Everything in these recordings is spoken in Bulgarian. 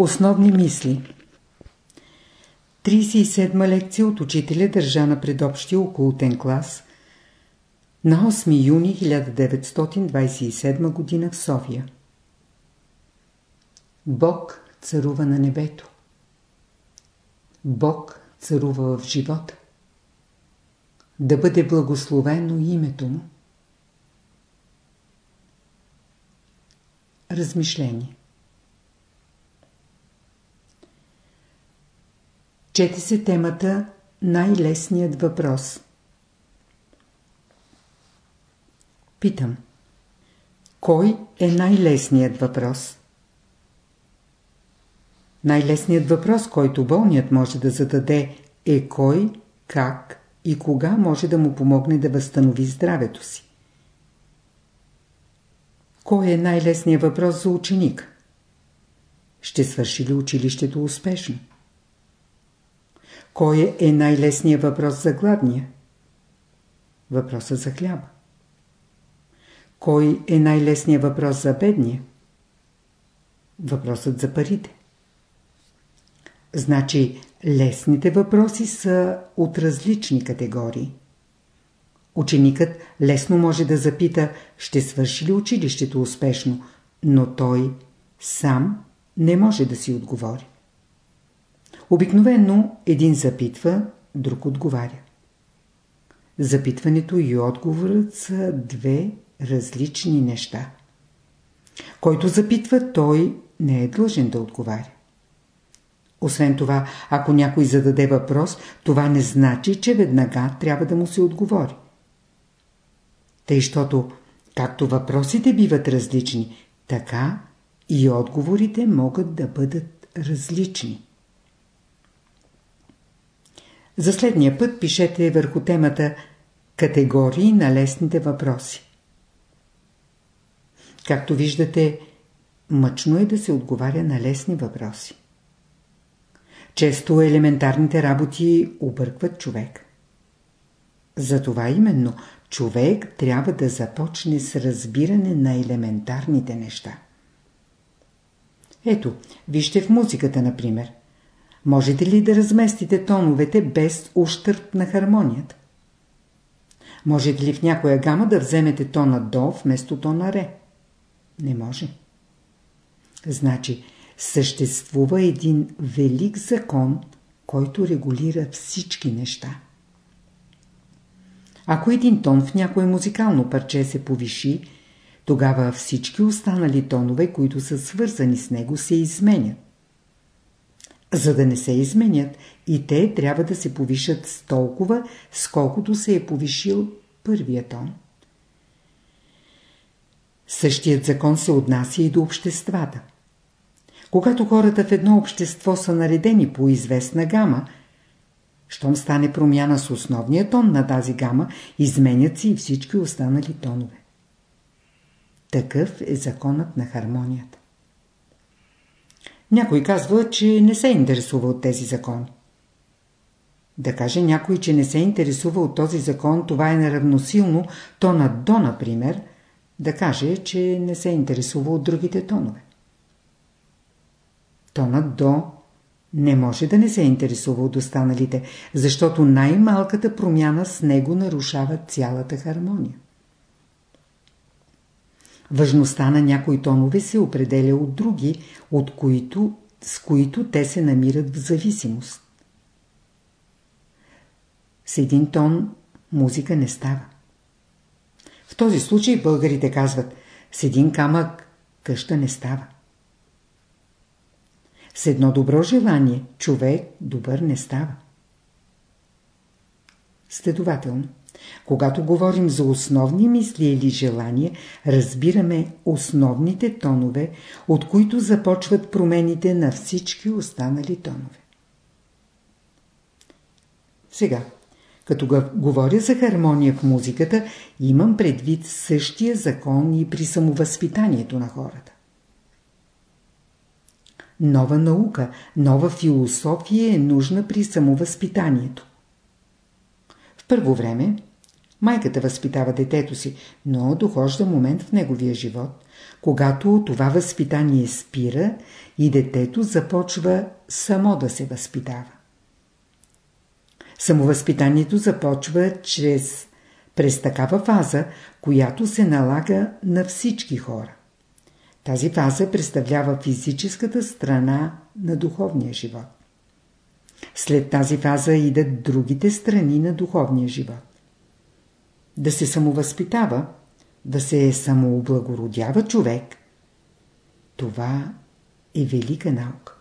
Основни мисли 37 лекция от учителя държа на предобщия окултен клас на 8 юни 1927 г. в София. Бог царува на небето. Бог царува в живота. Да бъде благословено името му. Размишление Чете се темата Най-лесният въпрос. Питам. Кой е най-лесният въпрос? Най-лесният въпрос, който болният може да зададе е кой, как и кога може да му помогне да възстанови здравето си. Кой е най-лесният въпрос за ученик? Ще свърши ли училището успешно? Кой е най-лесният въпрос за гладния? Въпросът за хляба. Кой е най-лесният въпрос за бедния? Въпросът за парите. Значи, лесните въпроси са от различни категории. Ученикът лесно може да запита, ще свърши ли училището успешно, но той сам не може да си отговори. Обикновено един запитва, друг отговаря. Запитването и отговорът са две различни неща. Който запитва, той не е длъжен да отговаря. Освен това, ако някой зададе въпрос, това не значи, че веднага трябва да му се отговори. Тъй, щото както въпросите биват различни, така и отговорите могат да бъдат различни. За следния път пишете върху темата Категории на лесните въпроси. Както виждате, мъчно е да се отговаря на лесни въпроси. Често елементарните работи объркват човек. Затова именно човек трябва да започне с разбиране на елементарните неща. Ето, вижте в музиката, например. Можете ли да разместите тоновете без ущърп на хармонията? Можете ли в някоя гама да вземете тона до вместо тона ре? Не може. Значи, съществува един велик закон, който регулира всички неща. Ако един тон в някое музикално парче се повиши, тогава всички останали тонове, които са свързани с него, се изменят. За да не се изменят, и те трябва да се повишат с толкова, сколкото се е повишил първия тон. Същият закон се отнася и до обществата. Когато хората в едно общество са наредени по известна гама, щом стане промяна с основния тон на тази гама, изменят се и всички останали тонове. Такъв е законът на хармонията. Някой казва, че не се интересува от тези закони. Да каже някой, че не се интересува от този закон, това е неравносилно, то на до, например, да каже, че не се интересува от другите тонове. Тонът до не може да не се интересува от останалите, защото най-малката промяна с него нарушава цялата хармония. Важността на някои тонове се определя от други, от които, с които те се намират в зависимост. С един тон музика не става. В този случай българите казват с един камък къща не става. С едно добро желание човек добър не става. Следователно, когато говорим за основни мисли или желания, разбираме основните тонове, от които започват промените на всички останали тонове. Сега, като говоря за хармония в музиката, имам предвид същия закон и при самовъзпитанието на хората. Нова наука, нова философия е нужна при самовъзпитанието. В първо време Майката възпитава детето си, но дохожда момент в неговия живот, когато това възпитание спира и детето започва само да се възпитава. Самовъзпитанието започва чрез, през такава фаза, която се налага на всички хора. Тази фаза представлява физическата страна на духовния живот. След тази фаза идат другите страни на духовния живот. Да се самовъзпитава, да се самооблагородява човек, това е велика наука.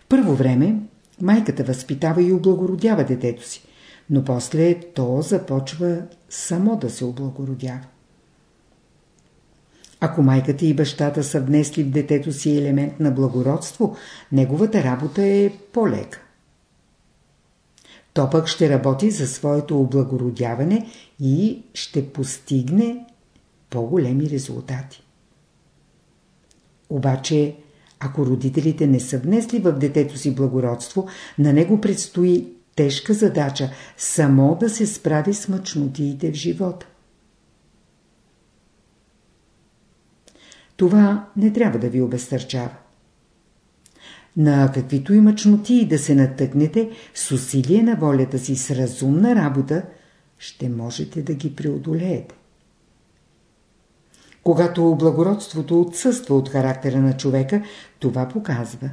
В първо време майката възпитава и облагородява детето си, но после то започва само да се облагородява. Ако майката и бащата са внесли в детето си елемент на благородство, неговата работа е по-лека. То пък ще работи за своето облагородяване и ще постигне по-големи резултати. Обаче, ако родителите не са внесли в детето си благородство, на него предстои тежка задача само да се справи с мъчнотиите в живота. Това не трябва да ви обезтърчава. На каквито и мъчноти да се натъкнете, с усилие на волята си, с разумна работа, ще можете да ги преодолеете. Когато благородството отсъства от характера на човека, това показва,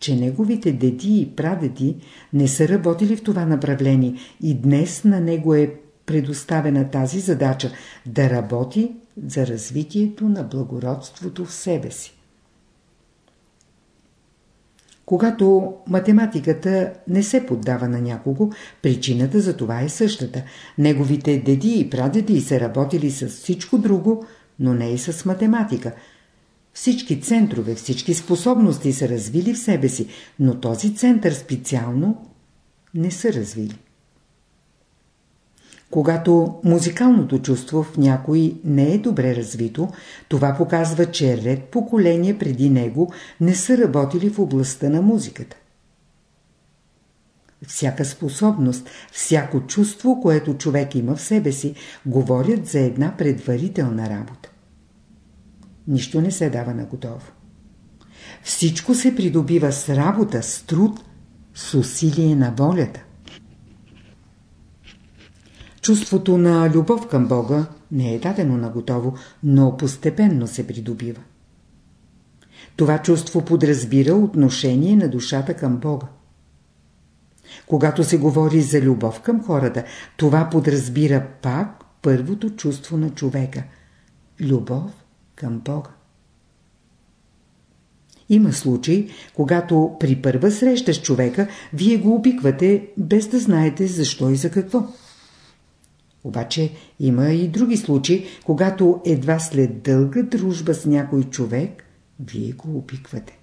че неговите деди и прадеди не са работили в това направление и днес на него е предоставена тази задача да работи за развитието на благородството в себе си. Когато математиката не се поддава на някого, причината за това е същата. Неговите деди и прадеди са работили с всичко друго, но не и с математика. Всички центрове, всички способности са развили в себе си, но този център специално не са развили. Когато музикалното чувство в някой не е добре развито, това показва, че ред поколения преди него не са работили в областта на музиката. Всяка способност, всяко чувство, което човек има в себе си, говорят за една предварителна работа. Нищо не се дава на готово. Всичко се придобива с работа, с труд, с усилие на волята. Чувството на любов към Бога не е дадено на готово, но постепенно се придобива. Това чувство подразбира отношение на душата към Бога. Когато се говори за любов към хората, това подразбира пак първото чувство на човека – любов към Бога. Има случаи, когато при първа среща с човека, вие го обиквате, без да знаете защо и за какво. Обаче има и други случаи, когато едва след дълга дружба с някой човек, вие го опиквате.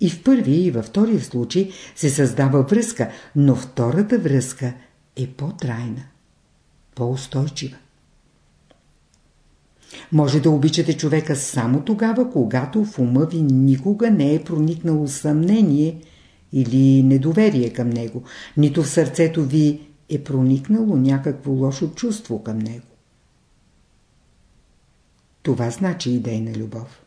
И в първи и във втория случай се създава връзка, но втората връзка е по-трайна, по-устойчива. Може да обичате човека само тогава, когато в ума ви никога не е проникнало съмнение или недоверие към него, нито в сърцето ви е проникнало някакво лошо чувство към него. Това значи идейна любов.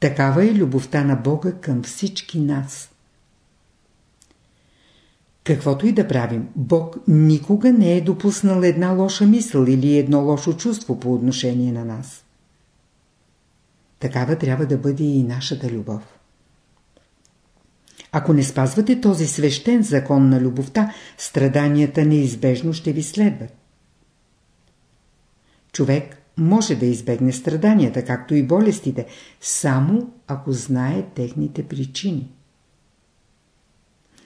Такава е любовта на Бога към всички нас. Каквото и да правим, Бог никога не е допуснал една лоша мисъл или едно лошо чувство по отношение на нас. Такава трябва да бъде и нашата любов. Ако не спазвате този свещен закон на любовта, страданията неизбежно ще ви следват. Човек може да избегне страданията, както и болестите, само ако знае техните причини.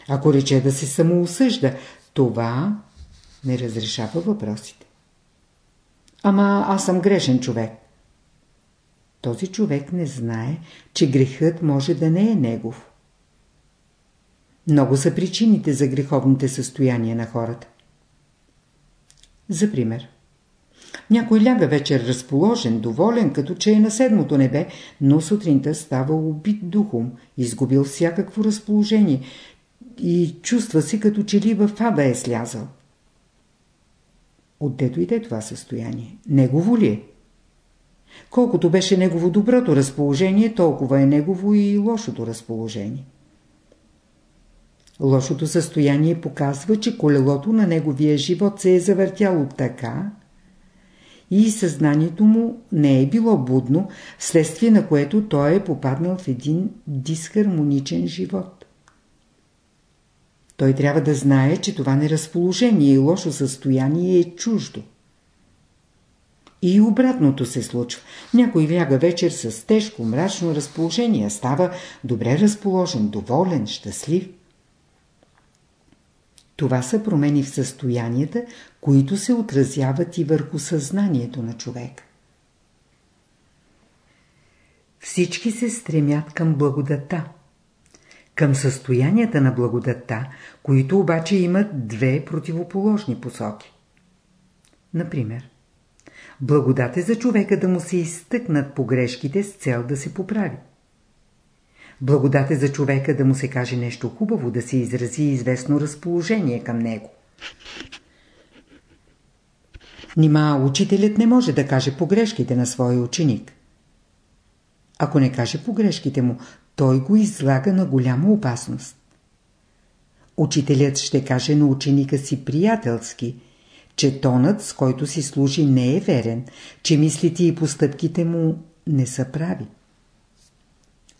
Ако рече да се самоосъжда, това не разрешава въпросите. Ама аз съм грешен човек. Този човек не знае, че грехът може да не е негов. Много са причините за греховните състояния на хората. За пример. Някой ляга вечер разположен, доволен, като че е на седмото небе, но сутринта става убит духом, изгубил всякакво разположение и чувства си като че ли в ада е слязал. Отде дойде това състояние? Негово ли е? Колкото беше негово доброто разположение, толкова е негово и лошото разположение. Лошото състояние показва, че колелото на неговия живот се е завъртяло така и съзнанието му не е било будно, следствие на което той е попаднал в един дисхармоничен живот. Той трябва да знае, че това неразположение и лошо състояние е чуждо. И обратното се случва. Някой ляга вечер с тежко, мрачно разположение, става добре разположен, доволен, щастлив. Това са промени в състоянията, които се отразяват и върху съзнанието на човек. Всички се стремят към благодата, към състоянията на благодата, които обаче имат две противоположни посоки. Например, благодат е за човека да му се изтъкнат погрешките с цел да се поправи. Благодат е за човека да му се каже нещо хубаво, да се изрази известно разположение към него. Нима учителят не може да каже погрешките на своя ученик. Ако не каже погрешките му, той го излага на голяма опасност. Учителят ще каже на ученика си приятелски, че тонът, с който си служи, не е верен, че мислите и постъпките му не са прави.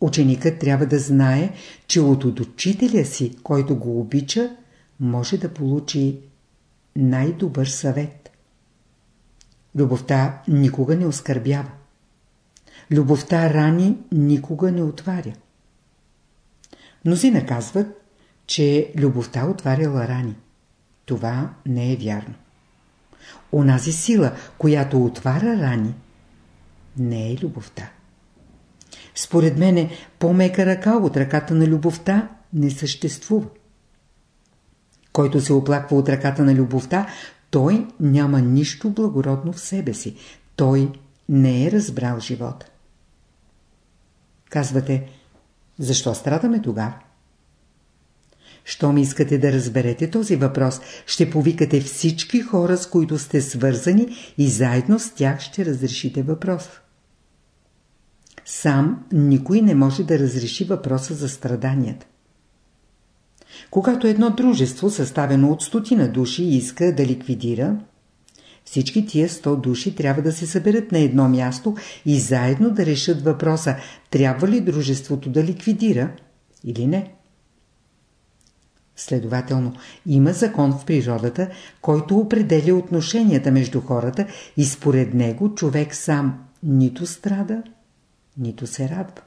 Ученикът трябва да знае, че от учителя си, който го обича, може да получи най-добър съвет. Любовта никога не оскърбява. Любовта рани никога не отваря. Мнози наказват, че любовта отваряла рани. Това не е вярно. Онази сила, която отваря рани, не е любовта. Според мене, по-мека ръка от ръката на любовта не съществува. Който се оплаква от ръката на любовта, той няма нищо благородно в себе си. Той не е разбрал живота. Казвате, защо страдаме тогава? Щом искате да разберете този въпрос, ще повикате всички хора, с които сте свързани и заедно с тях ще разрешите въпрос. Сам никой не може да разреши въпроса за страданията. Когато едно дружество, съставено от стотина души, иска да ликвидира, всички тия сто души трябва да се съберат на едно място и заедно да решат въпроса, трябва ли дружеството да ликвидира или не. Следователно, има закон в природата, който определя отношенията между хората и според него човек сам нито страда, нито се радва.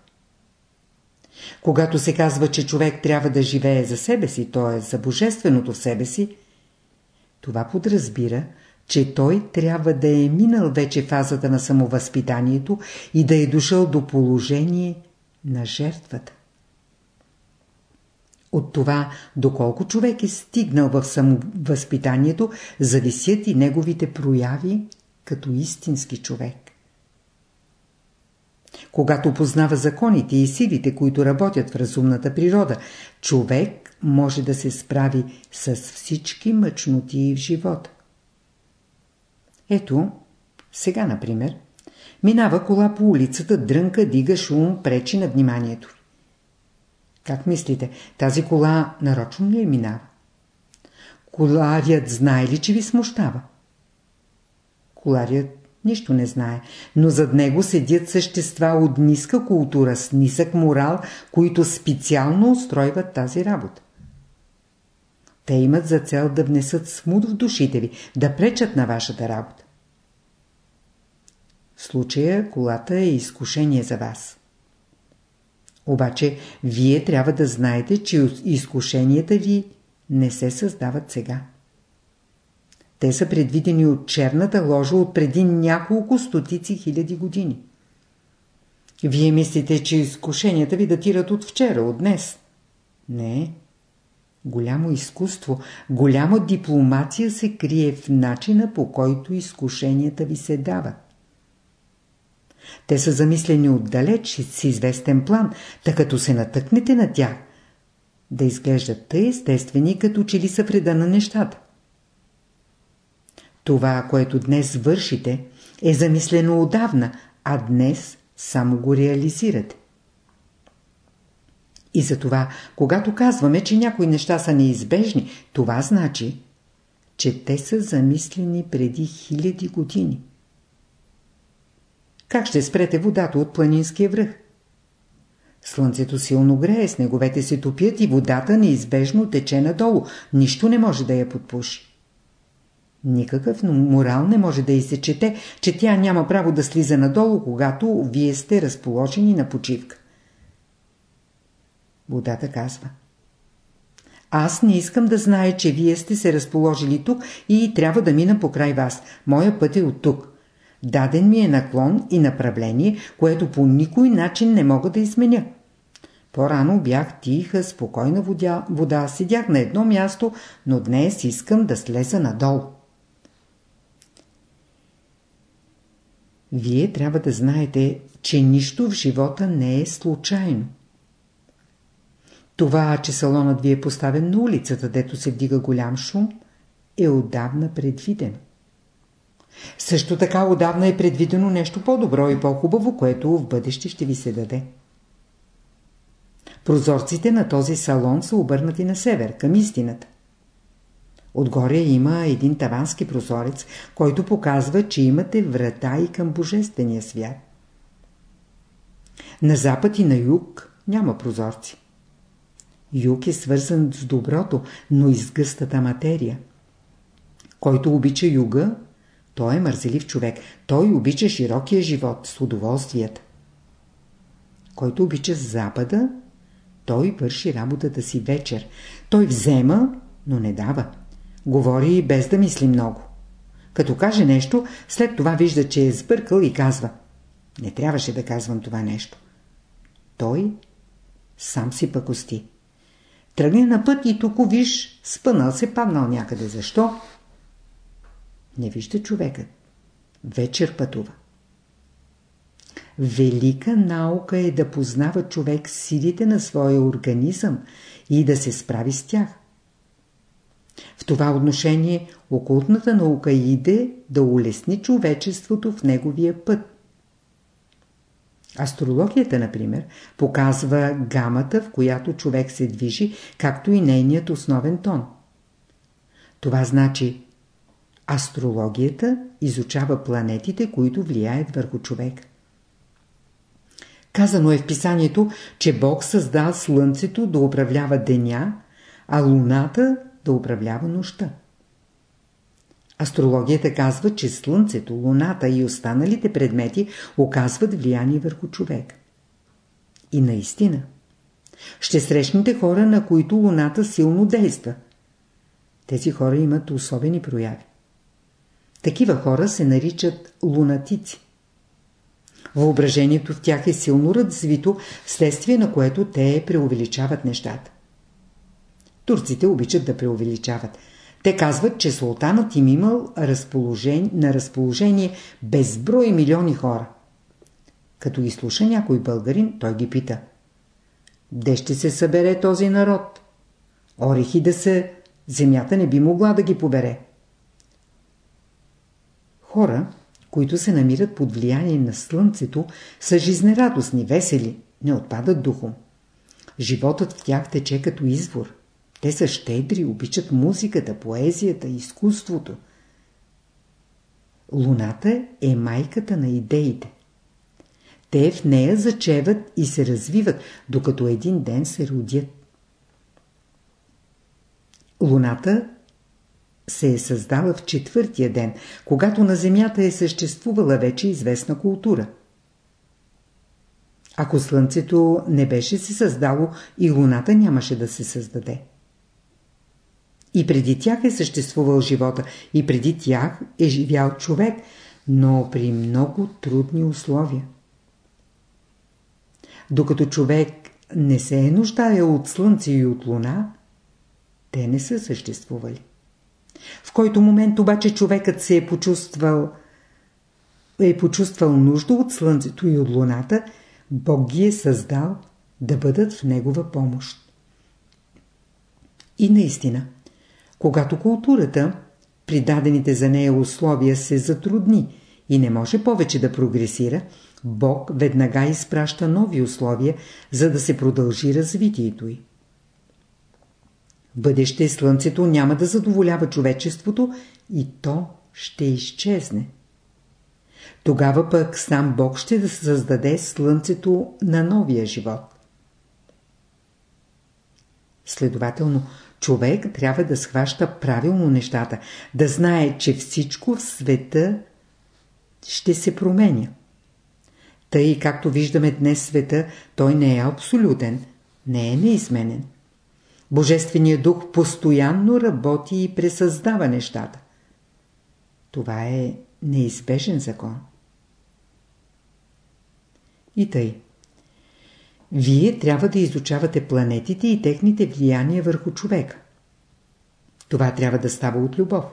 Когато се казва, че човек трябва да живее за себе си, т.е. за божественото в себе си, това подразбира, че той трябва да е минал вече фазата на самовъзпитанието и да е дошъл до положение на жертвата. От това, доколко човек е стигнал в самовъзпитанието, зависят и неговите прояви като истински човек. Когато познава законите и силите, които работят в разумната природа, човек може да се справи с всички мъчноти в живота. Ето, сега, например, минава кола по улицата, дрънка, дига шум, пречи на вниманието. Как мислите, тази кола нарочно ли е минава? Коларият знае ли, че ви смущава? Коларият нищо не знае, но зад него седят същества от ниска култура с нисък морал, които специално устройват тази работа. Те имат за цел да внесат смут в душите ви, да пречат на вашата работа. В случая колата е изкушение за вас. Обаче, вие трябва да знаете, че изкушенията ви не се създават сега. Те са предвидени от черната ложа от преди няколко стотици хиляди години. Вие мислите, че изкушенията ви датират от вчера, от днес. Не. Голямо изкуство, голяма дипломация се крие в начина по който изкушенията ви се дават. Те са замислени отдалеч с известен план, така като се натъкнете на тях, да изглеждат тъй естествени, като че ли са вреда на нещата. Това, което днес вършите, е замислено отдавна, а днес само го реализирате. И затова, когато казваме, че някои неща са неизбежни, това значи, че те са замислени преди хиляди години. Как ще спрете водата от планинския връх? Слънцето силно грее, снеговете се топят и водата неизбежно тече надолу. Нищо не може да я подпуши. Никакъв морал не може да изсечете, че тя няма право да слиза надолу, когато вие сте разположени на почивка. Водата казва. Аз не искам да знае, че вие сте се разположили тук и трябва да мина покрай вас. Моя път е от тук. Даден ми е наклон и направление, което по никой начин не мога да изменя. По-рано бях тиха, спокойна вода, вода, седях на едно място, но днес искам да слеза надолу. Вие трябва да знаете, че нищо в живота не е случайно. Това, че салонът ви е поставен на улицата, дето се вдига голям шум, е отдавна предвидено. Също така отдавна е предвидено нещо по-добро и по-хубаво, което в бъдеще ще ви се даде. Прозорците на този салон са обърнати на север, към истината. Отгоре има един тавански прозорец, който показва, че имате врата и към Божествения свят. На запад и на юг няма прозорци. Юг е свързан с доброто, но и с гъстата материя. Който обича юга, той е мързелив човек. Той обича широкия живот с удоволствията. Който обича запада, той върши работата си вечер. Той взема, но не дава. Говори без да мисли много. Като каже нещо, след това вижда, че е сбъркал и казва Не трябваше да казвам това нещо. Той сам си пъкости. Тръгне на път и тук виж, спънал се, паднал някъде. Защо? Не вижда човекът. Вечер пътува. Велика наука е да познава човек силите на своя организъм и да се справи с тях. В това отношение окултната наука иде да улесни човечеството в неговия път. Астрологията, например, показва гамата, в която човек се движи, както и нейният основен тон. Това значи астрологията изучава планетите, които влияят върху човек. Казано е в писанието, че Бог създал Слънцето да управлява деня, а Луната да управлява нощта. Астрологията казва, че Слънцето, Луната и останалите предмети оказват влияние върху човек. И наистина. Ще срещнете хора, на които Луната силно действа. Тези хора имат особени прояви. Такива хора се наричат лунатици. Въображението в тях е силно развито, вследствие на което те преувеличават нещата. Турците обичат да преувеличават. Те казват, че султанът им имал разположение, на разположение безброй милиони хора. Като ги слуша някой българин, той ги пита. Де ще се събере този народ? Орехи да са, земята не би могла да ги побере. Хора, които се намират под влияние на слънцето, са жизнерадостни, весели, не отпадат духом. Животът в тях тече като извор. Те са щедри, обичат музиката, поезията, изкуството. Луната е майката на идеите. Те в нея зачеват и се развиват, докато един ден се родят. Луната се е създала в четвъртия ден, когато на Земята е съществувала вече известна култура. Ако Слънцето не беше се създало, и Луната нямаше да се създаде. И преди тях е съществувал живота, и преди тях е живял човек, но при много трудни условия. Докато човек не се е нуждаел от Слънце и от Луна, те не са съществували. В който момент обаче човекът се е почувствал е почувствал нужда от Слънцето и от Луната, Бог ги е създал да бъдат в Негова помощ. И наистина, когато културата, при дадените за нея условия се затрудни и не може повече да прогресира, Бог веднага изпраща нови условия, за да се продължи развитието й. бъдеще Слънцето няма да задоволява човечеството и то ще изчезне. Тогава пък сам Бог ще да създаде Слънцето на новия живот. Следователно, човек трябва да схваща правилно нещата, да знае, че всичко в света ще се променя. Тъй, както виждаме днес света, той не е абсолютен, не е неизменен. Божественият дух постоянно работи и пресъздава нещата. Това е неизбежен закон. И тъй. Вие трябва да изучавате планетите и техните влияния върху човека. Това трябва да става от любов.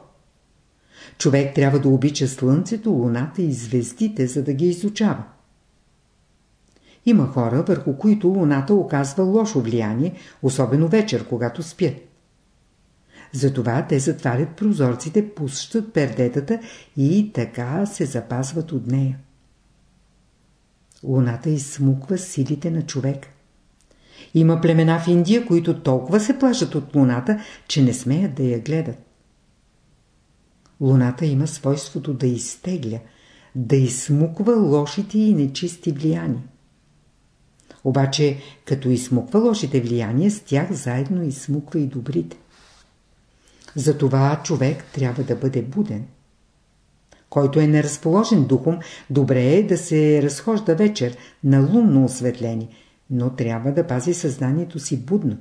Човек трябва да обича Слънцето, Луната и звездите, за да ги изучава. Има хора, върху които Луната оказва лошо влияние, особено вечер, когато спят. Затова те затварят прозорците, пущат пердетата и така се запазват от нея. Луната изсмуква силите на човек. Има племена в Индия, които толкова се плашат от луната, че не смеят да я гледат. Луната има свойството да изтегля, да изсмуква лошите и нечисти влияния. Обаче, като изсмуква лошите влияния, с тях заедно изсмуква и добрите. Затова човек трябва да бъде буден. Който е неразположен духом, добре е да се разхожда вечер на лунно осветление, но трябва да пази съзнанието си будно.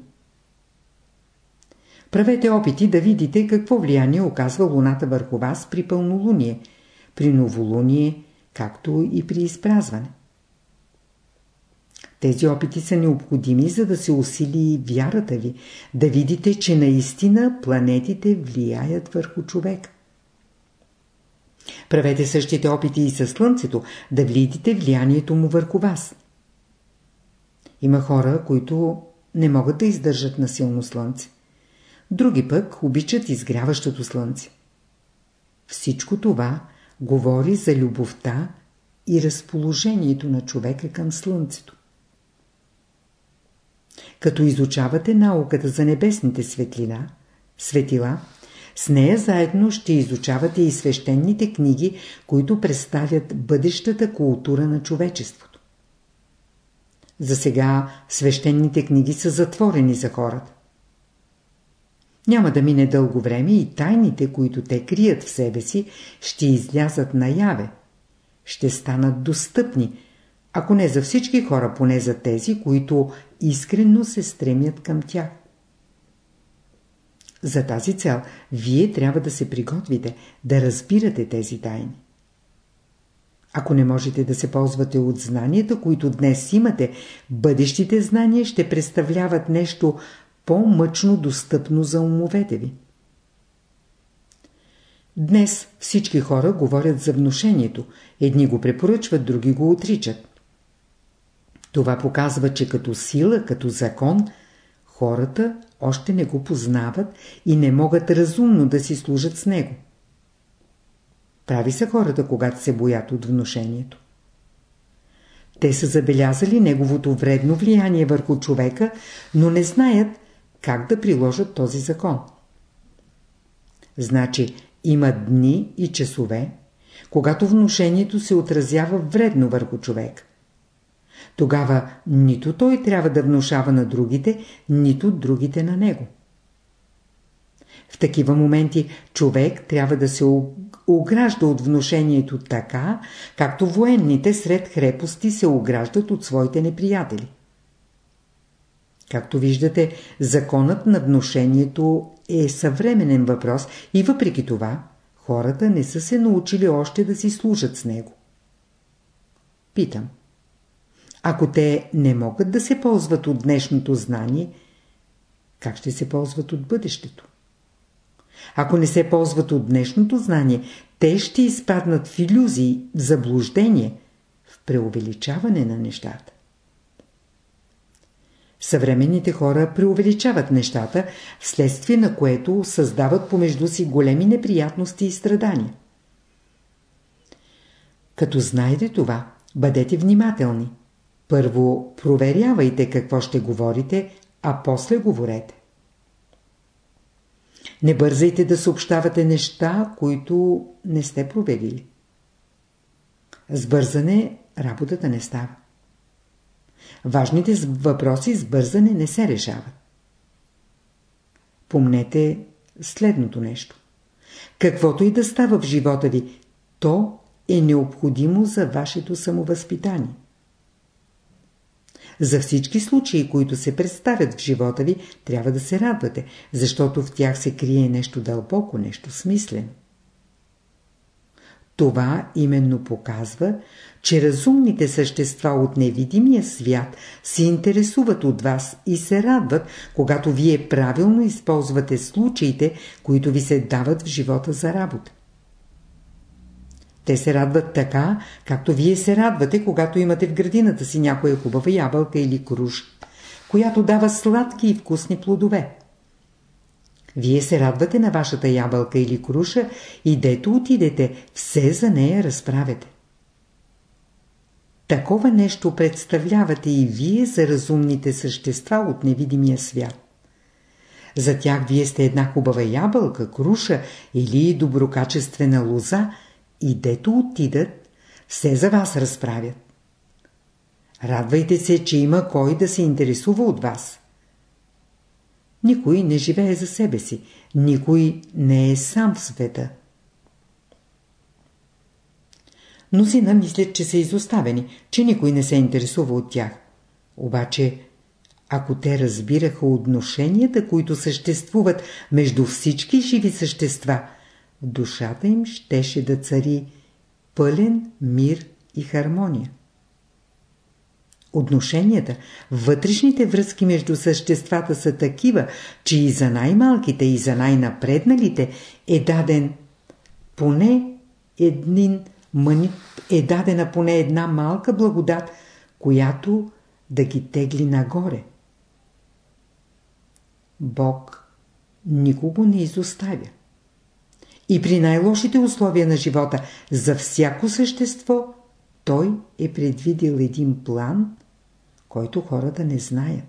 Правете опити да видите какво влияние оказва Луната върху вас при пълнолуние, при новолуние, както и при изпразване. Тези опити са необходими, за да се усили вярата ви, да видите, че наистина планетите влияят върху човек. Правете същите опити и със Слънцето, да видите влиянието му върху вас. Има хора, които не могат да издържат на силно Слънце. Други пък обичат изгряващото Слънце. Всичко това говори за любовта и разположението на човека към Слънцето. Като изучавате науката за небесните светлина, светила, с нея заедно ще изучавате и свещените книги, които представят бъдещата култура на човечеството. За сега свещените книги са затворени за хората. Няма да мине дълго време и тайните, които те крият в себе си, ще излязат наяве. Ще станат достъпни, ако не за всички хора, поне за тези, които искрено се стремят към тях. За тази цел вие трябва да се приготвите, да разбирате тези тайни. Ако не можете да се ползвате от знанията, които днес имате, бъдещите знания ще представляват нещо по-мъчно достъпно за умовете ви. Днес всички хора говорят за внушението. Едни го препоръчват, други го отричат. Това показва, че като сила, като закон, хората още не го познават и не могат разумно да си служат с него. Прави са хората, когато се боят от вношението. Те са забелязали неговото вредно влияние върху човека, но не знаят как да приложат този закон. Значи има дни и часове, когато внушението се отразява вредно върху човек. Тогава нито той трябва да внушава на другите, нито другите на него. В такива моменти човек трябва да се огражда от внушението така, както военните сред хрепости се ограждат от своите неприятели. Както виждате, законът на внушението е съвременен въпрос и въпреки това хората не са се научили още да си служат с него. Питам. Ако те не могат да се ползват от днешното знание, как ще се ползват от бъдещето? Ако не се ползват от днешното знание, те ще изпаднат в иллюзии, в заблуждение, в преувеличаване на нещата. Съвременните хора преувеличават нещата, вследствие на което създават помежду си големи неприятности и страдания. Като знаете това, бъдете внимателни. Първо проверявайте какво ще говорите, а после говорете. Не бързайте да съобщавате неща, които не сте проверили. С бързане работата не става. Важните въпроси с бързане не се решават. Помнете следното нещо. Каквото и да става в живота ви, то е необходимо за вашето самовъзпитание. За всички случаи, които се представят в живота ви, трябва да се радвате, защото в тях се крие нещо дълбоко, нещо смислено. Това именно показва, че разумните същества от невидимия свят се интересуват от вас и се радват, когато вие правилно използвате случаите, които ви се дават в живота за работа. Те се радват така, както вие се радвате, когато имате в градината си някоя хубава ябълка или круш, която дава сладки и вкусни плодове. Вие се радвате на вашата ябълка или круша и дето отидете, все за нея разправяте. Такова нещо представлявате и вие за разумните същества от невидимия свят. За тях вие сте една хубава ябълка, круша или доброкачествена лоза и дето отидат, все за вас разправят. Радвайте се, че има кой да се интересува от вас. Никой не живее за себе си. Никой не е сам в света. Мнозина мислят, че са изоставени, че никой не се интересува от тях. Обаче, ако те разбираха отношенията, които съществуват между всички живи същества, в душата им щеше да цари пълен мир и хармония. Отношенията, вътрешните връзки между съществата са такива, че и за най-малките, и за най-напредналите е даден поне един мъни, е дадена поне една малка благодат, която да ги тегли нагоре. Бог никого не изоставя. И при най-лошите условия на живота, за всяко същество, той е предвидил един план, който хората не знаят.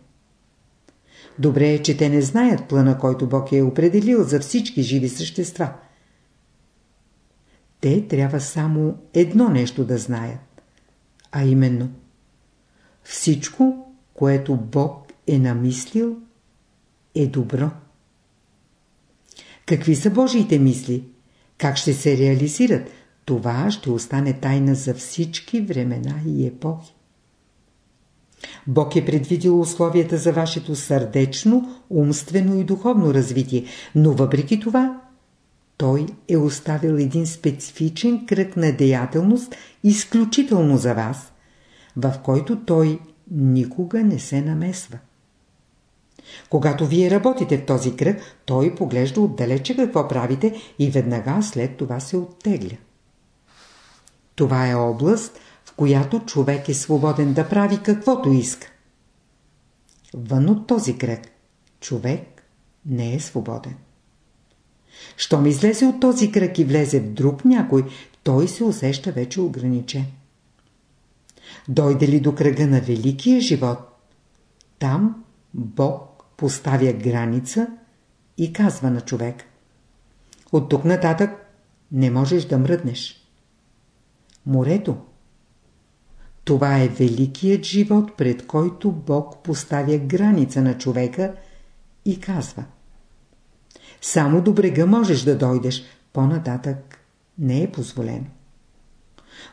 Добре е, че те не знаят плана, който Бог е определил за всички живи същества. Те трябва само едно нещо да знаят, а именно всичко, което Бог е намислил, е добро. Какви са Божиите мисли? Как ще се реализират? Това ще остане тайна за всички времена и епохи. Бог е предвидил условията за вашето сърдечно, умствено и духовно развитие, но въпреки това Той е оставил един специфичен кръг на деятелност изключително за вас, в който Той никога не се намесва. Когато вие работите в този кръг, той поглежда отдалече какво правите и веднага след това се оттегля. Това е област, която човек е свободен да прави каквото иска. Вън от този кръг човек не е свободен. Щом излезе от този кръг и влезе в друг някой, той се усеща вече ограничен. Дойде ли до кръга на великия живот, там Бог поставя граница и казва на човек От тук нататък не можеш да мръднеш. Морето това е великият живот, пред който Бог поставя граница на човека и казва Само до брега можеш да дойдеш, по-нататък не е позволено.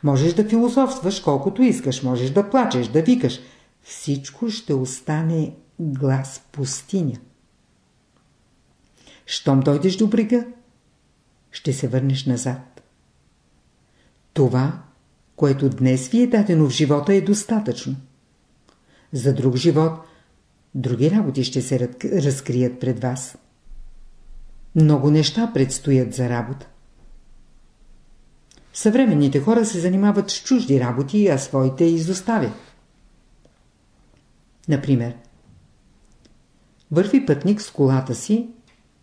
Можеш да философстваш колкото искаш, можеш да плачеш, да викаш. Всичко ще остане глас пустиня. Щом дойдеш до брега, ще се върнеш назад. Това което днес ви е дадено в живота е достатъчно. За друг живот, други работи ще се разкрият пред вас. Много неща предстоят за работа. Съвременните хора се занимават с чужди работи, а своите изоставят. Например, Върви пътник с колата си,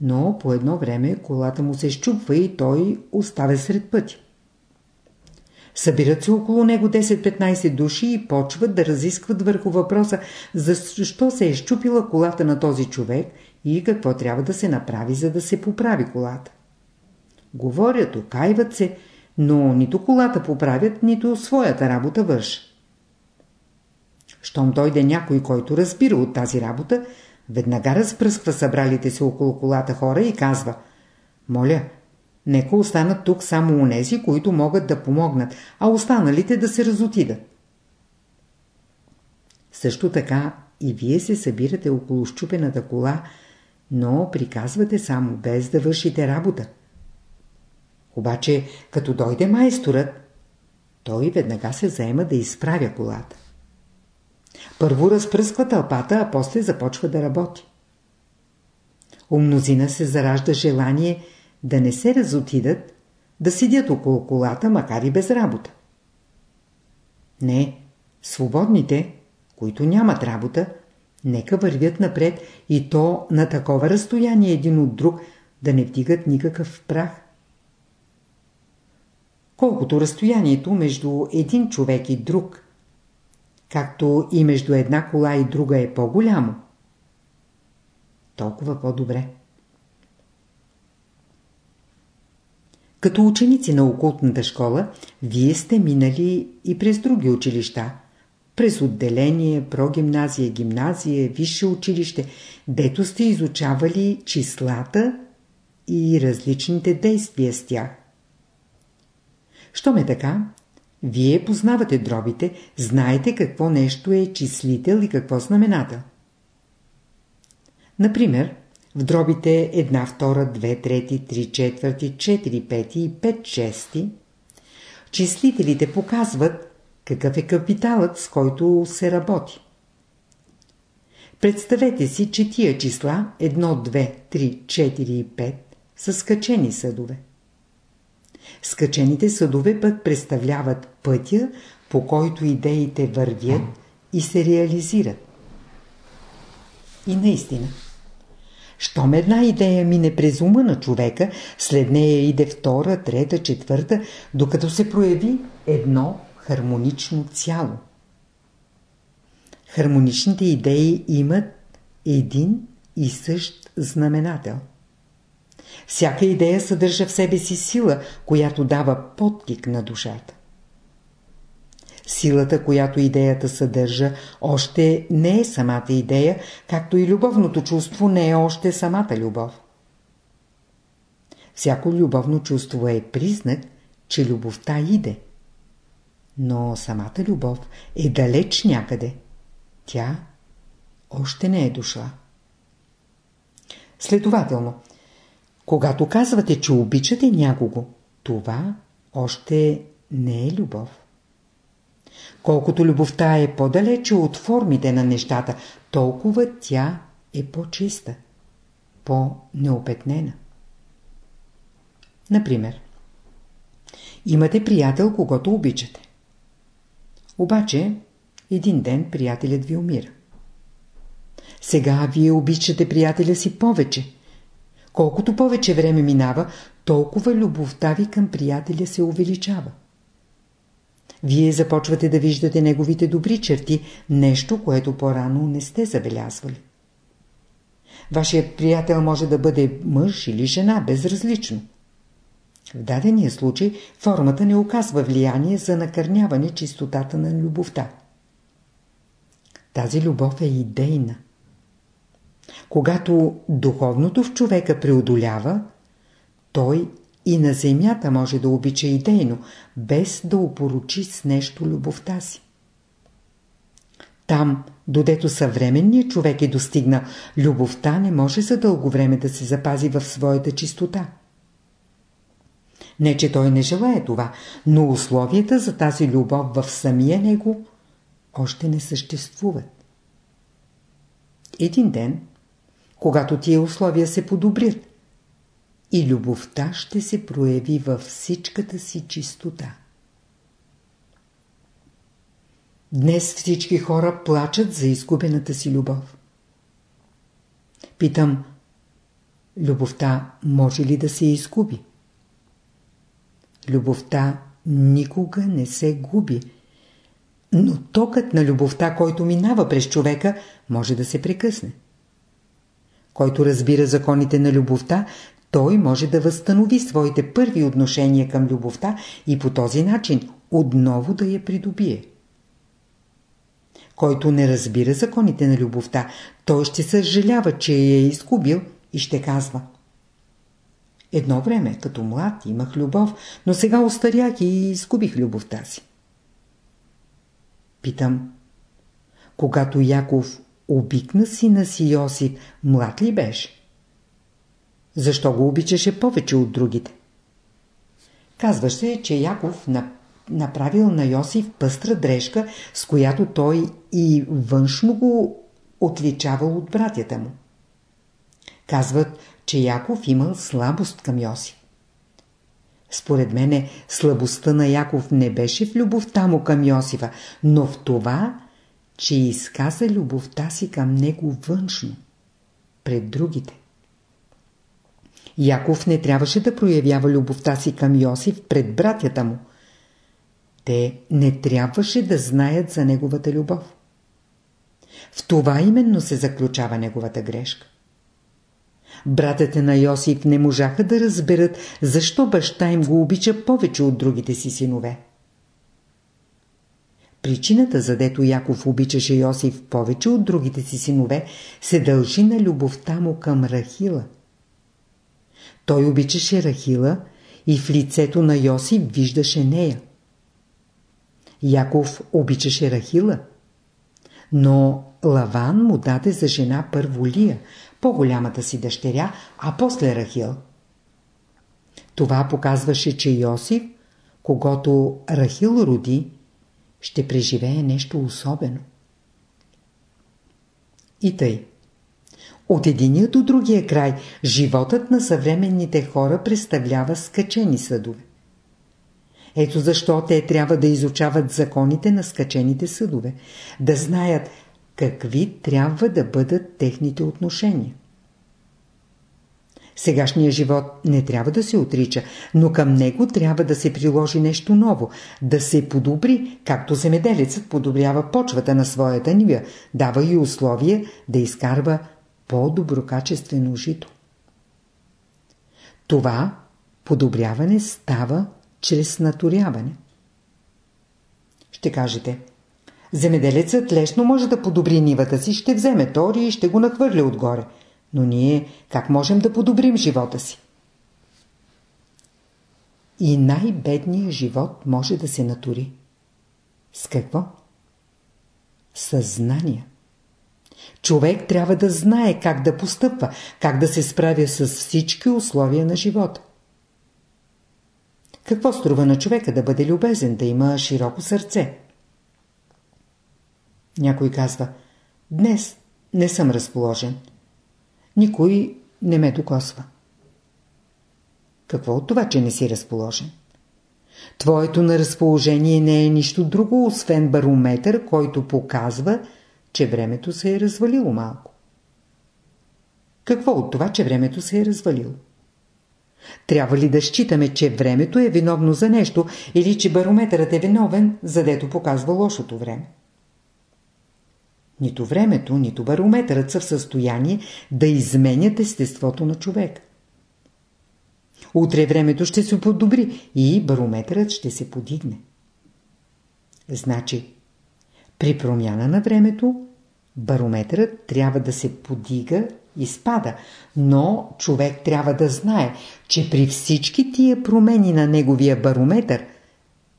но по едно време колата му се щупва и той оставя сред пътя. Събират се около него 10-15 души и почват да разискват върху въпроса защо се е щупила колата на този човек и какво трябва да се направи, за да се поправи колата. Говорят, окайват се, но нито колата поправят, нито своята работа вършат. Щом дойде някой, който разбира от тази работа, веднага разпръсква събралите се около колата хора и казва «Моля, нека останат тук само онези, които могат да помогнат, а останалите да се разотидат». Също така и вие се събирате около щупената кола, но приказвате само без да вършите работа. Обаче, като дойде майсторът, той веднага се заема да изправя колата. Първо разпръсква тълпата, а после започва да работи. У мнозина се заражда желание да не се разотидат, да седят около колата, макар и без работа. Не, свободните, които нямат работа, нека вървят напред и то на такова разстояние един от друг, да не вдигат никакъв прах. Колкото разстоянието между един човек и друг – както и между една кола и друга е по-голямо, толкова по-добре. Като ученици на окултната школа, вие сте минали и през други училища. През отделение, прогимназия, гимназия, висше училище, дето сте изучавали числата и различните действия с тях. Що ме така, вие познавате дробите, знаете какво нещо е числител и какво знаменател. Например, в дробите 1, 2, 2, 3, 3 четвърти, 4 пети и 5 шести, числителите показват какъв е капиталът, с който се работи. Представете си, че тия числа 1, 2, 3, 4 и 5 са скачени съдове. Скачените съдове пък представляват пътя, по който идеите вървят и се реализират. И наистина, щом една идея мине през ума на човека, след нея иде втора, трета, четвърта, докато се прояви едно хармонично цяло. Хармоничните идеи имат един и същ знаменател. Всяка идея съдържа в себе си сила, която дава подтик на душата. Силата, която идеята съдържа, още не е самата идея, както и любовното чувство не е още самата любов. Всяко любовно чувство е признак, че любовта иде. Но самата любов е далеч някъде. Тя още не е дошла. Следователно, когато казвате, че обичате някого, това още не е любов. Колкото любовта е по-далече от формите на нещата, толкова тя е по-чиста, по-неопетнена. Например, имате приятел, когато обичате. Обаче, един ден приятелят ви умира. Сега вие обичате приятеля си повече, Колкото повече време минава, толкова любовта ви към приятеля се увеличава. Вие започвате да виждате неговите добри черти, нещо, което по-рано не сте забелязвали. Вашият приятел може да бъде мъж или жена, безразлично. В дадения случай формата не оказва влияние за накърняване чистотата на любовта. Тази любов е идейна. Когато духовното в човека преодолява, той и на земята може да обича идейно, без да опоручи с нещо любовта си. Там, додето съвременният човек е достигнал, любовта не може за дълго време да се запази в своята чистота. Не, че той не желая това, но условията за тази любов в самия него още не съществуват. Един ден когато тия условия се подобрят. И любовта ще се прояви във всичката си чистота. Днес всички хора плачат за изгубената си любов. Питам, любовта може ли да се изгуби? Любовта никога не се губи. Но токът на любовта, който минава през човека, може да се прекъсне. Който разбира законите на любовта, той може да възстанови своите първи отношения към любовта и по този начин отново да я придобие. Който не разбира законите на любовта, той ще съжалява, че я е изгубил и ще казва Едно време, като млад, имах любов, но сега остарях и изгубих любовта си. Питам, когато Яков обикна сина си Йосиф, млад ли беше? Защо го обичаше повече от другите? Казва се, че Яков направил на Йосиф пъстра дрежка, с която той и външно го отличавал от братята му. Казват, че Яков имал слабост към Йосиф. Според мене слабостта на Яков не беше в любовта му към Йосифа, но в това, че изказа любовта си към него външно, пред другите. Яков не трябваше да проявява любовта си към Йосиф пред братята му. Те не трябваше да знаят за неговата любов. В това именно се заключава неговата грешка. Братята на Йосиф не можаха да разберат, защо баща им го обича повече от другите си синове. Причината, задето Яков обичаше Йосиф повече от другите си синове, се дължи на любовта му към Рахила. Той обичаше Рахила и в лицето на Йосиф виждаше нея. Яков обичаше Рахила, но Лаван му даде за жена първо Лия, по-голямата си дъщеря, а после Рахил. Това показваше, че Йосиф, когато Рахил роди, ще преживее нещо особено. И тъй. От единия до другия край, животът на съвременните хора представлява скачени съдове. Ето защо те трябва да изучават законите на скачените съдове, да знаят какви трябва да бъдат техните отношения. Сегашният живот не трябва да се отрича, но към него трябва да се приложи нещо ново, да се подобри, както земеделецът подобрява почвата на своята нива, дава и условия да изкарва по-доброкачествено жито. Това подобряване става чрез наторяване. Ще кажете, земеделецът лесно може да подобри нивата си, ще вземе тори и ще го нахвърля отгоре – но ние как можем да подобрим живота си? И най-бедният живот може да се натури. С какво? Съзнание. Човек трябва да знае как да постъпва, как да се справя с всички условия на живота. Какво струва на човека да бъде любезен, да има широко сърце? Някой казва, днес не съм разположен никой не ме докосва. Какво от това, че не си разположен? Твоето неразположение не е нищо друго, освен барометър, който показва, че времето се е развалило малко. Какво от това, че времето се е развалило? Трябва ли да считаме, че времето е виновно за нещо или че барометърът е виновен, задето показва лошото време? Нито времето, нито барометърът са в състояние да изменят естеството на човек. Утре времето ще се подобри и барометърът ще се подигне. Значи, при промяна на времето, барометърът трябва да се подига и спада, но човек трябва да знае, че при всички тия промени на неговия барометър,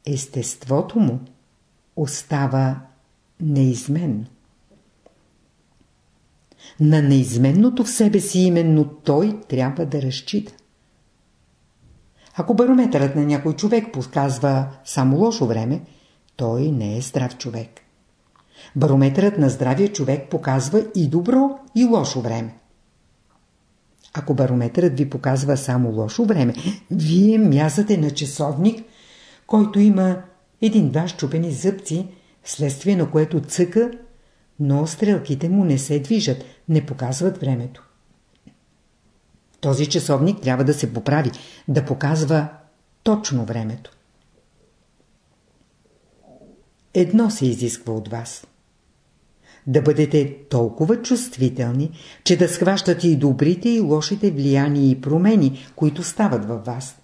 естеството му остава неизменно. На неизменното в себе си именно той трябва да разчита. Ако барометърът на някой човек показва само лошо време, той не е здрав човек. Барометърът на здравия човек показва и добро, и лошо време. Ако барометърът ви показва само лошо време, вие мязате на часовник, който има един-два щупени зъбци, следствие на което цъка но стрелките му не се движат, не показват времето. Този часовник трябва да се поправи, да показва точно времето. Едно се изисква от вас. Да бъдете толкова чувствителни, че да схващате и добрите и лошите влияния и промени, които стават във вас.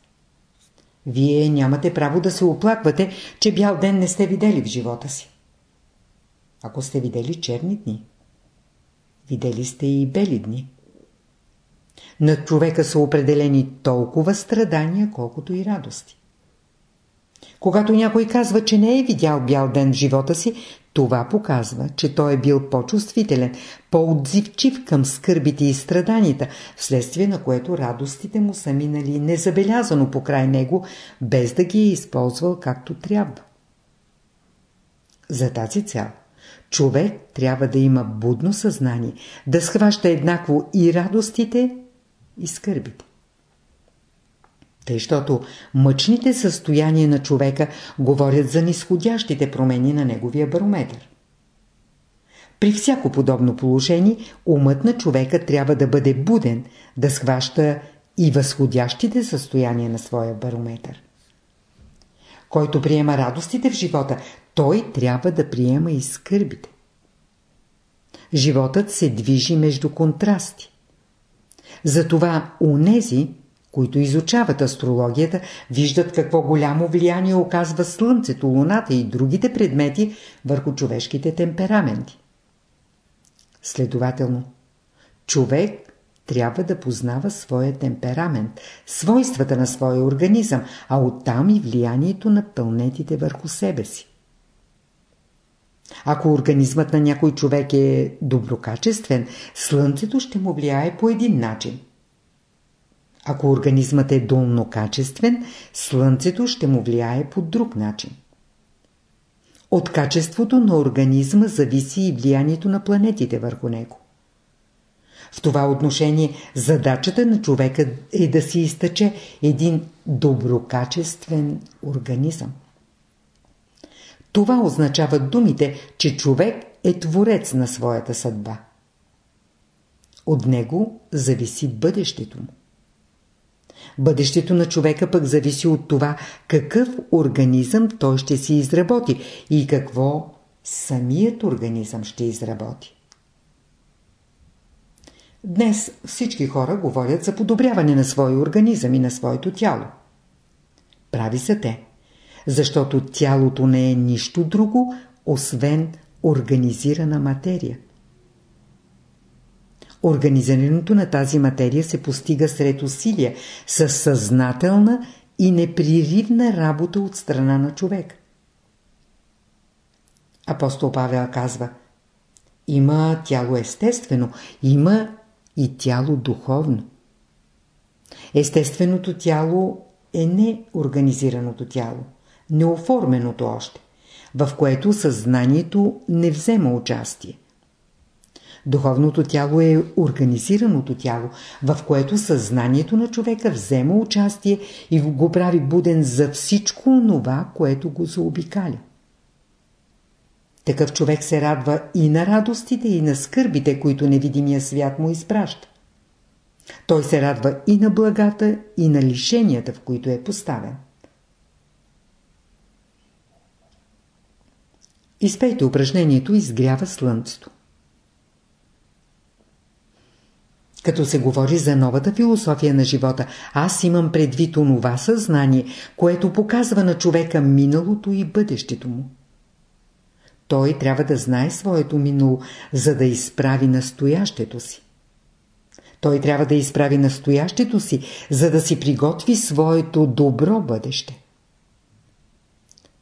Вие нямате право да се оплаквате, че бял ден не сте видели в живота си. Ако сте видели черни дни, видели сте и бели дни. На човека са определени толкова страдания, колкото и радости. Когато някой казва, че не е видял бял ден в живота си, това показва, че той е бил по-чувствителен, по-отзивчив към скърбите и страданията, вследствие на което радостите му са минали незабелязано покрай него, без да ги е използвал както трябва. За тази цел човек трябва да има будно съзнание, да схваща еднакво и радостите, и скърбите. Тъй, защото мъчните състояния на човека говорят за нисходящите промени на неговия барометър. При всяко подобно положение, умът на човека трябва да бъде буден, да схваща и възходящите състояния на своя барометър. Който приема радостите в живота, той трябва да приема и скърбите. Животът се движи между контрасти. Затова унези, които изучават астрологията, виждат какво голямо влияние оказва Слънцето, Луната и другите предмети върху човешките темпераменти. Следователно, човек трябва да познава своя темперамент, свойствата на своя организъм, а оттам и влиянието на планетите върху себе си. Ако организмът на някой човек е доброкачествен, Слънцето ще му влияе по един начин – ако организмът е долнокачествен, Слънцето ще му влияе по друг начин. От качеството на организма зависи и влиянието на планетите върху него. В това отношение задачата на човека е да си изтъче един доброкачествен организъм. Това означава думите, че човек е творец на своята съдба. От него зависи бъдещето му. Бъдещето на човека пък зависи от това какъв организъм той ще си изработи и какво самият организъм ще изработи. Днес всички хора говорят за подобряване на своя организъм и на своето тяло. Прави са те, защото тялото не е нищо друго, освен организирана материя. Организирането на тази материя се постига сред усилия, с съзнателна и непреривна работа от страна на човек. Апостол Павел казва Има тяло естествено, има и тяло духовно. Естественото тяло е неорганизираното тяло, неоформеното още, в което съзнанието не взема участие. Духовното тяло е организираното тяло, в което съзнанието на човека взема участие и го прави буден за всичко това, което го заобикаля. Такъв човек се радва и на радостите, и на скърбите, които невидимия свят му изпраща. Той се радва и на благата, и на лишенията, в които е поставен. Изпейте упражнението изгрява слънцето. Като се говори за новата философия на живота, аз имам предвид онова съзнание, което показва на човека миналото и бъдещето му. Той трябва да знае своето минало, за да изправи настоящето си. Той трябва да изправи настоящето си, за да си приготви своето добро бъдеще.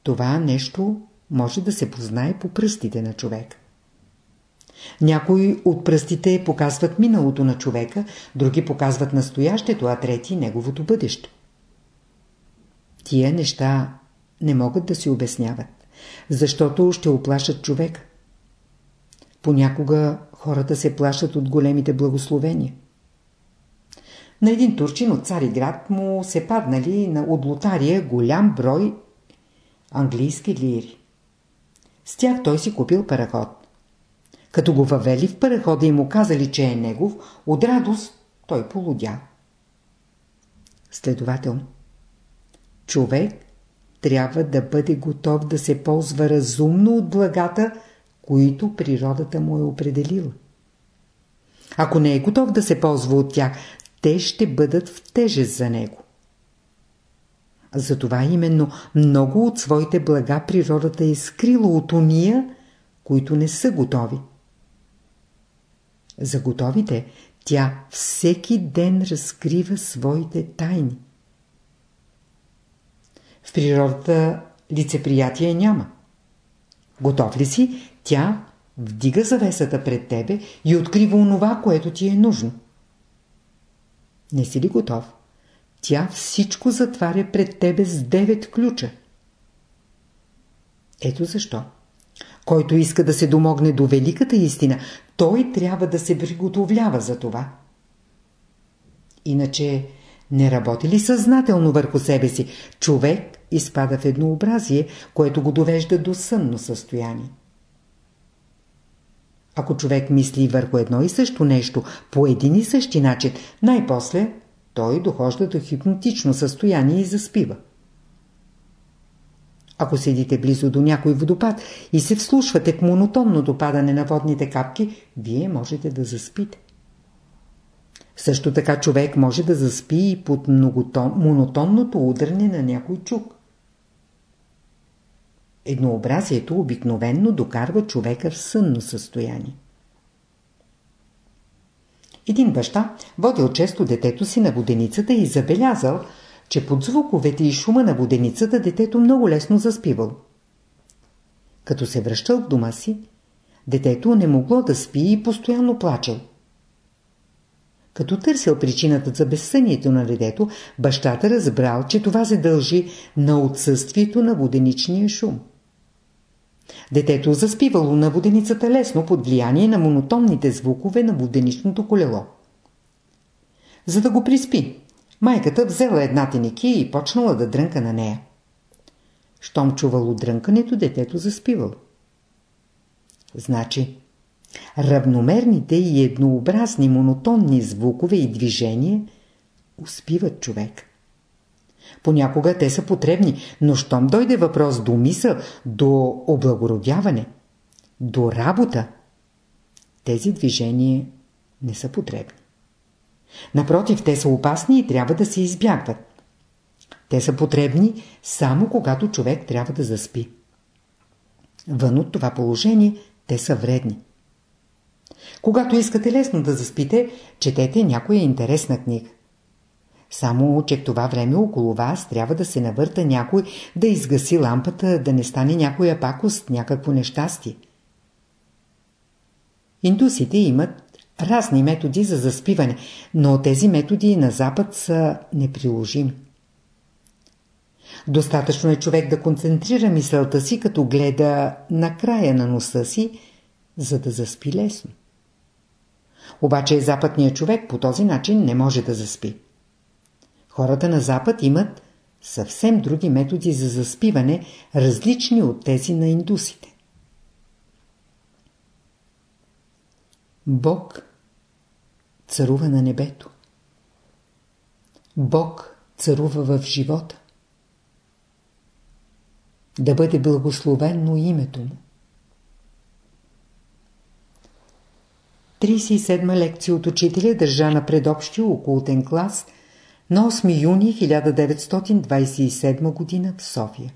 Това нещо може да се познае по пръстите на човека. Някои от пръстите показват миналото на човека, други показват настоящето, а трети неговото бъдеще. Тия неща не могат да се обясняват, защото ще оплашат човека. Понякога хората се плашат от големите благословения. На един турчин от Цариград му се паднали на от лотария голям брой английски лири. С тях той си купил параход. Като го въвели в парахода и му казали, че е негов, от радост той полудя. Следователно, човек трябва да бъде готов да се ползва разумно от благата, които природата му е определила. Ако не е готов да се ползва от тях, те ще бъдат в тежест за него. Затова именно много от своите блага природата е скрила от уния, които не са готови. За готовите тя всеки ден разкрива своите тайни. В природата лицеприятие няма. Готов ли си, тя вдига завесата пред тебе и открива онова, което ти е нужно. Не си ли готов? Тя всичко затваря пред тебе с девет ключа. Ето защо. Който иска да се домогне до великата истина, той трябва да се приготовлява за това. Иначе, не работи ли съзнателно върху себе си, човек изпада в еднообразие, което го довежда до сънно състояние. Ако човек мисли върху едно и също нещо по един и същи начин, най-после той дохожда до хипнотично състояние и заспива. Ако седите близо до някой водопад и се вслушвате в монотонното падане на водните капки, вие можете да заспите. Също така човек може да заспи и под многотон, монотонното удране на някой чук. Еднообразието обикновенно докарва човека в сънно състояние. Един баща водил често детето си на воденицата и забелязал, че под звуковете и шума на воденицата детето много лесно заспивал. Като се връщал в дома си, детето не могло да спи и постоянно плачел. Като търсил причината за безсънието на детето, бащата разбрал, че това се дължи на отсъствието на воденичния шум. Детето заспивало на воденицата лесно под влияние на монотонните звукове на воденичното колело. За да го приспи, майката взела една теники и почнала да дрънка на нея. Щом чувало дрънкането, детето заспивало. Значи, равномерните и еднообразни монотонни звукове и движения успиват човек. Понякога те са потребни, но щом дойде въпрос до мисъл, до облагородяване, до работа, тези движения не са потребни. Напротив, те са опасни и трябва да се избягват. Те са потребни само когато човек трябва да заспи. Вън от това положение те са вредни. Когато искате лесно да заспите, четете някоя интересна книга. Само, че в това време около вас трябва да се навърта някой да изгаси лампата, да не стане някоя пакост, някакво нещастие. Индусите имат разни методи за заспиване, но тези методи на Запад са неприложими. Достатъчно е човек да концентрира мисълта си, като гледа на края на носа си, за да заспи лесно. Обаче западният човек по този начин не може да заспи. Хората на Запад имат съвсем други методи за заспиване, различни от тези на индусите. Бог царува на небето. Бог царува в живота. Да бъде благословенно името му. 37 лекция от учителя държа на предобщия окултен клас – на 8 юни 1927 г. в София.